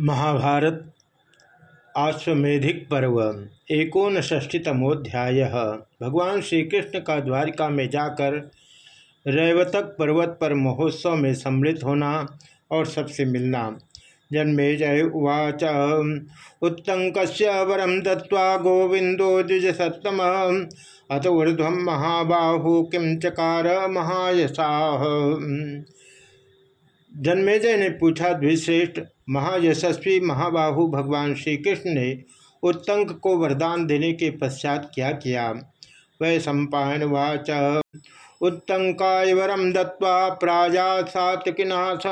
महाभारत आश्वेधिक पर्व एकोन षष्ठीतमोध्याय भगवान श्री कृष्ण का द्वारिका में जाकर रैवतक पर्वत पर महोत्सव में सम्मिलित होना और सबसे मिलना। जन्मे जय उवाच। उत्तंक वरम दत्वा गोविंदो द्विज सत्तम अत ऊर्ध्व महाबाहु किम चकार महायशा। जन्मेजय ने पूछा, द्विश्रेष्ठ, महायशस्वी महाबाहु भगवान श्री कृष्ण ने उत्तंक को वरदान देने के पश्चात क्या किया? वै सम्पायन वाच उत्तंकाय वरम दत्वा प्राजा सातकिनाश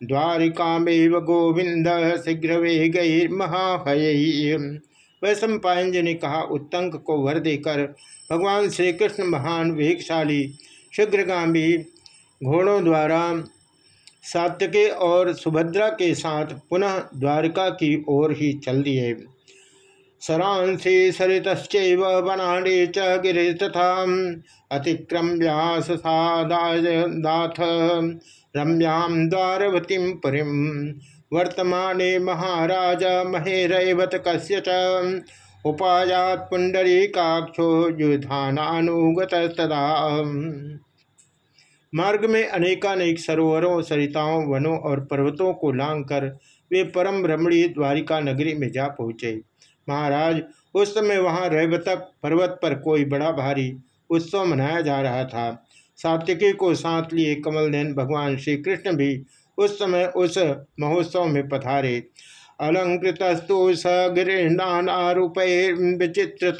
द्वारिका में गोविंद शीघ्र वे महाहय वह सम्पायन जी ने कहा, उत्तंक को वर देकर भगवान श्री कृष्ण महान वेगशाली, शीघ्रगामी घोड़ों द्वारा सात्यके और सुभद्रा के साथ पुनः द्वारका की ओर ही चल दिए। सरांसी सरित वनाड़े च गिरे तथा अतिक्रम्यास सादाथ रम्याम द्वारवती पुरी। वर्तमाने महाराज महेरवत कस्य उपायात पुंडरी काक्षो युधानुगत तदा मार्ग में अनेकानेक सरोवरों, सरिताओं, वनों और पर्वतों को लांघकर वे परम रमणीय द्वारिका नगरी में जा पहुँचे। महाराज, उस समय वहाँ रैवतक पर्वत पर कोई बड़ा भारी उत्सव मनाया जा रहा था। सात्विकी को साथ लिए कमलनैन भगवान श्री कृष्ण भी उस समय उस महोत्सव में पधारे। अलंकृतस्तु स गिरीनारूप विचित्रत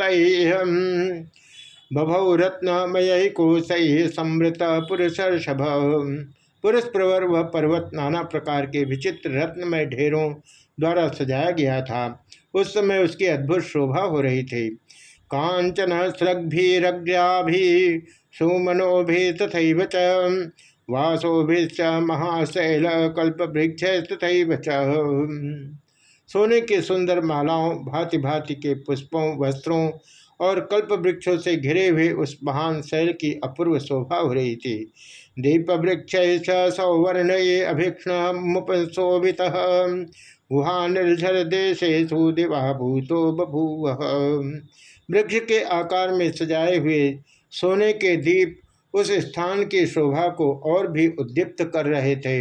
बभौ रत्नमय कोशय समृत पुरुषर्षभ। पुरुष प्रवर व पर्वत नाना प्रकार के विचित्र रत्नमय ढेरों द्वारा सजाया गया था। उस समय उसकी अद्भुत शोभा हो रही थी। कांचन सृग्भिरग्राभि सुमनोभि तथा च वासोभिश्च महाशैल कल्प वृक्ष तथा च। सोने के सुंदर मालाओं भांति भांति के पुष्पों, वस्त्रों और कल्प वृक्षों से घिरे हुए उस महान शैल की अपूर्व शोभा हो रही थी। दीप वृक्ष सौवर्ण अभीक्षण मुपशोभित गुहा निर्झर देशेशु दिवा भूतो बभूव। वृक्ष के आकार में सजाए हुए सोने के दीप उस स्थान की शोभा को और भी उद्दीप्त कर रहे थे।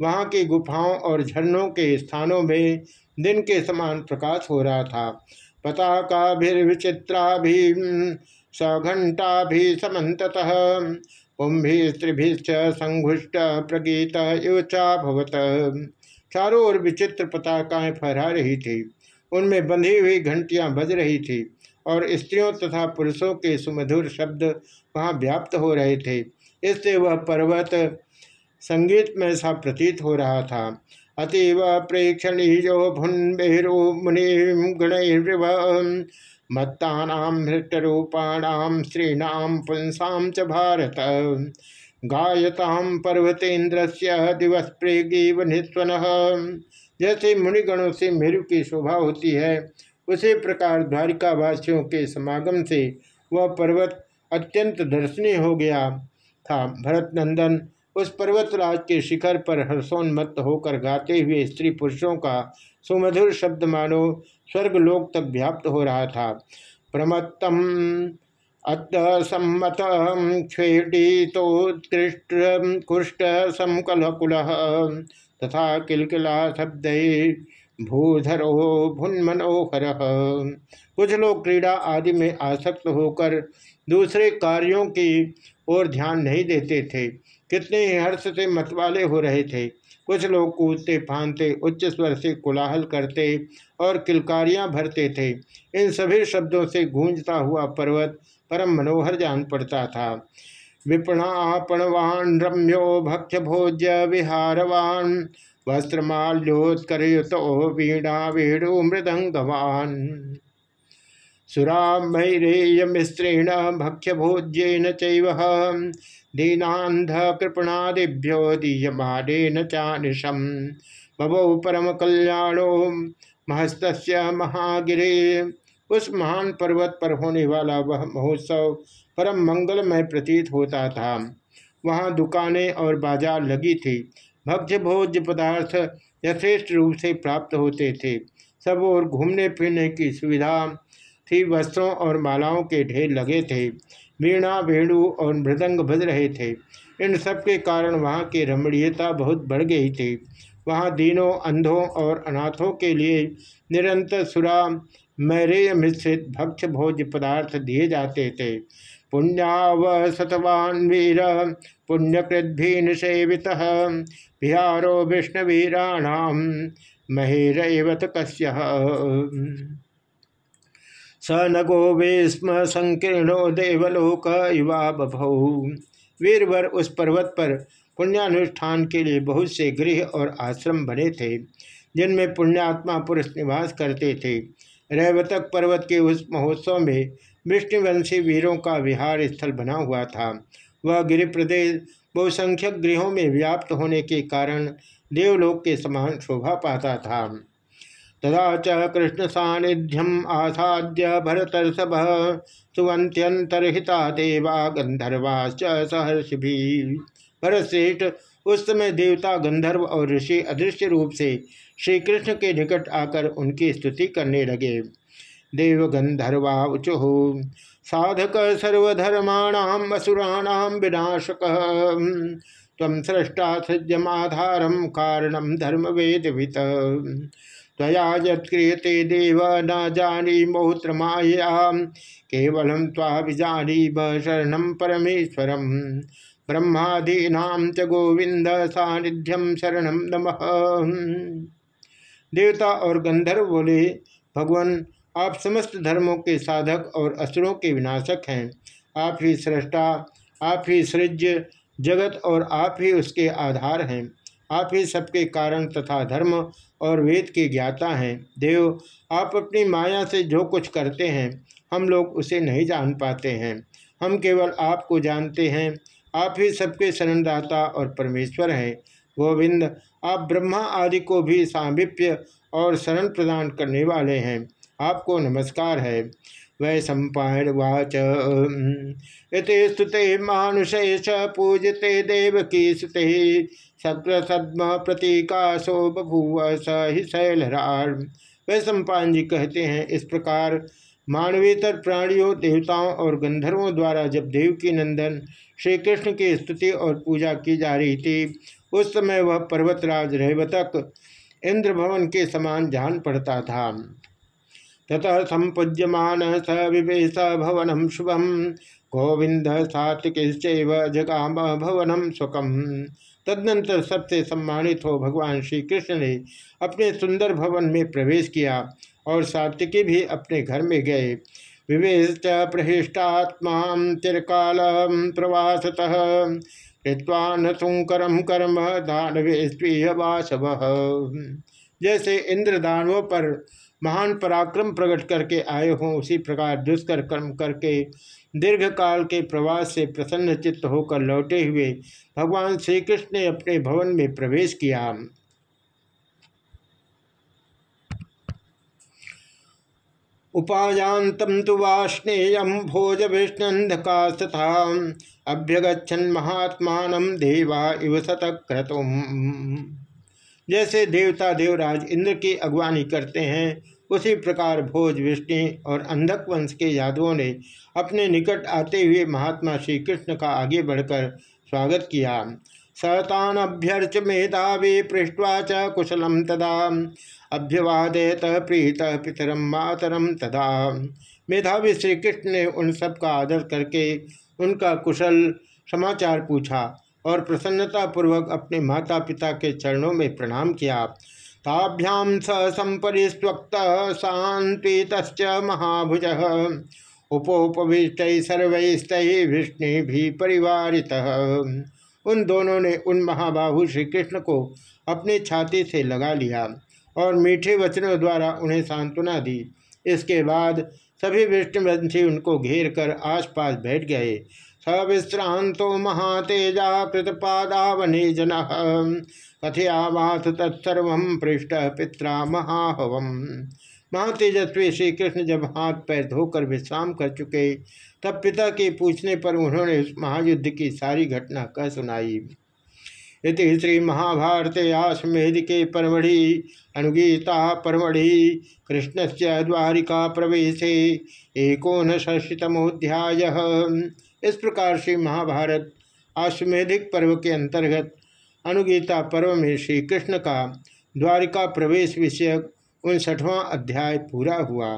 वहाँ की गुफाओं और झरनों के स्थानों में दिन के समान प्रकाश हो रहा था। सघंटा भी समत पुंभि स्त्रिभिश्च संघुष्ट प्रगीत युचा भवत चारों ओर विचित्र पताकाएँ फहरा रही थी। उनमें बंधी हुई घंटियाँ बज रही थी और स्त्रियों तथा पुरुषों के सुमधुर शब्द वहाँ व्याप्त हो रहे थे। इससे वह पर्वत संगीत में सा प्रतीत हो रहा था। अतीव प्रेक्षणीयो भुन्बेरो मुनि गणैर्व मत्ता हृष्टरूपाणाम स्त्रीणाम पुंसा च भारत। गायताम पर्वतेन्द्र से दिवस प्रेगीव जैसे मुनिगणों से मेरु की शोभा होती है, उसी प्रकार द्वारिकावासियों के समागम से वह पर्वत अत्यंत दर्शनीय हो गया था। भरत नंदन उस पर्वतराज के शिखर पर हर्षोन्मत्त होकर गाते हुए स्त्री पुरुषों का सुमधुर शब्द मानो स्वर्गलोक तक व्याप्त हो रहा था। प्रमत्तम अत सम्मत क्षेडितोत्कृष्ट कुष्ट समकलकुल तथा किलकिला शब्द भूधरो भुन्मनोहर। कुछ लोग क्रीड़ा आदि में आसक्त होकर दूसरे कार्यों की ओर ध्यान नहीं देते थे। कितने ही हर्ष से मतवाले हो रहे थे। कुछ लोग कूदते फानते उच्च स्वर से कोलाहल करते और किलकारियाँ भरते थे। इन सभी शब्दों से गूंजता हुआ पर्वत परम मनोहर जान पड़ता था। विपणापणवान रम्यो भक्ष भोज्य विहारवान, वस्त्रमाल्योत्करयुतो वीणा वेणु मृदंगवान सुरामैरेयमिस्त्रेण भक्ष्यभोज्येन चैव दीनांध कृपणादिभ्यो दीयमानेन चानिशम। बभौ परम कल्याणो महस्त महागिरे। उस महान पर्वत पर होने वाला वह महोत्सव परम मंगलमय प्रतीत होता था। वहाँ दुकानें और बाज़ार लगी थी। भक्ष्य भोज्य पदार्थ यथेष्ट रूप से प्राप्त होते थे। सब और घूमने फिरने की सुविधा थी। वस्त्रों और मालाओं के ढेर लगे थे। वीणा, वेणु और मृदंग बज रहे थे। इन सब के कारण वहाँ की रमणीयता बहुत बढ़ गई थी। वहाँ दीनों, अंधों और अनाथों के लिए निरंतर सुरा, मैरेय मिश्रित भक्ष भोज पदार्थ दिए जाते थे। पुण्याव सतवान वीर, पुण्यकृद्भीन सेवित, बिहारो विष्णुवीराणाम महेरवत कश्य स नगो वेस्म संकीर्णो देवलोक युवा बभौ। वीरवर उस पर्वत पर पुण्यानुष्ठान के लिए बहुत से गृह और आश्रम बने थे, जिनमें पुण्यात्मा पुरुष निवास करते थे। रैवतक पर्वत के उस महोत्सव में विष्णुवंशी वीरों का विहार स्थल बना हुआ था। वह गिरि प्रदेश बहुसंख्यक गृहों में व्याप्त होने के कारण देवलोक के समान शोभा पाता था। तदा च कृष्ण सानिध्यम आसाद्य भरतर्षभ सुवंत्यंतरहिता देवा गंधर्वाश्च सहर्षि भरत श्रेष्ठ उस समय देवता गंधर्व और ऋषि अदृश्य रूप से श्री कृष्ण के निकट आकर उनकी स्तुति करने लगे। देव गंधर्वा उचुह साधक सर्वधर्माणाम असुराणाम विनाशक। तम सृष्टा सज्जमाधारम कारणम धर्म वेद तया यत्क्रियते देव न जानी बहुत्र माया केवलम ताभिजानी शरण परमेश्वरम। ब्रह्मादीना च गोविंद सानिध्यम शरण नम। देवता और गंधर्व बोले, भगवान, आप समस्त धर्मों के साधक और असुरों के विनाशक हैं। आप ही सृष्टा, आप ही सृज्य, जगत और आप ही उसके आधार हैं। आप ही सबके कारण तथा धर्म और वेद के ज्ञाता हैं। देव, आप अपनी माया से जो कुछ करते हैं, हम लोग उसे नहीं जान पाते हैं। हम केवल आपको जानते हैं। आप ही सबके शरणदाता और परमेश्वर हैं। गोविंद, आप ब्रह्मा आदि को भी सामिप्य और शरण प्रदान करने वाले हैं। आपको नमस्कार है। वै सम्पायण वाच इति स्तुते मानुषेश पूजते देव की सुते सद्म प्रतीकाशो बभूव स ही शैलरार वै सम्पान जी कहते हैं, इस प्रकार मानवेतर प्राणियों, देवताओं और गंधर्वों द्वारा जब देव की नंदन श्री कृष्ण की स्तुति और पूजा की जा रही थी, उस समय वह पर्वतराज रेवतक इंद्र भवन के समान जान पड़ता था। ततः संपूज्यमान स विवेश भवनम शुभम। गोविंद सात्विक जगाम भवनम सुखम। तदनंतर सबसे सम्मानित हो भगवान श्री कृष्ण ने अपने सुंदर भवन में प्रवेश किया और सात्विकी भी अपने घर में गए। विवेश प्रहिष्टात्मा चिरकाल प्रवासतः। कृत्वान सुंकरम कर्म दानवे स्वीय जैसे इंद्र दानवों पर महान पराक्रम प्रकट करके आए हों, उसी प्रकार दुष्कर कर्म करके दीर्घ काल के प्रवास से प्रसन्न चित्त होकर लौटे हुए भगवान श्री कृष्ण ने अपने भवन में प्रवेश किया। उपायांतम तो वाष्णेय भोज विष्णुंधका तथा अभ्यगछन महात्मा देवा इव शतक्रतुम जैसे देवता देवराज इंद्र की अगवानी करते हैं, उसी प्रकार भोज विष्णु और अंधक वंश के यादवों ने अपने निकट आते हुए महात्मा श्री कृष्ण का आगे बढ़कर स्वागत किया। सतान अभ्यर्च मेधावी पृष्ठवा च कुशलम तदा। अभ्यवादेत प्रीत पितरम मातरम तदा। मेधावी श्री कृष्ण ने उन सब का आदर करके उनका कुशल समाचार पूछा। और प्रसन्नता पूर्वक अपने माता पिता के चरणों में प्रणाम किया। ताभ्याम स संपरिस्वक्त शांतित महाभुज। उपोपविष्ट सर्वस्त विष्णु भी परिवारित। उन दोनों ने उन महाबाहु श्री कृष्ण को अपनी छाती से लगा लिया और मीठे वचनों द्वारा उन्हें सांत्वना दी। इसके बाद सभी विष्णुवंशी उनको घेर कर आसपास बैठ गए। सविश्रांतो महातेजा कृतपादावने जन कथयावास तत्सर्व पृष्ठ पित्रा महाहवम महातेजस्वी श्री कृष्ण जब हाथ पैर धोकर विश्राम कर चुके, तब पिता के पूछने पर उन्होंने उस महायुद्ध की सारी घटना कह सुनाई। इति श्री महाभारत आसमेधिके परमढ़ि अनुगीता परमढ़ि कृष्ण से द्वारिका प्रवेश एकोन षष्टमोध्याय इस प्रकार से महाभारत आश्वेधिक पर्व के अंतर्गत अनुगीता पर्व में श्री कृष्ण का द्वारिका प्रवेश विषयक उनसठवां अध्याय पूरा हुआ।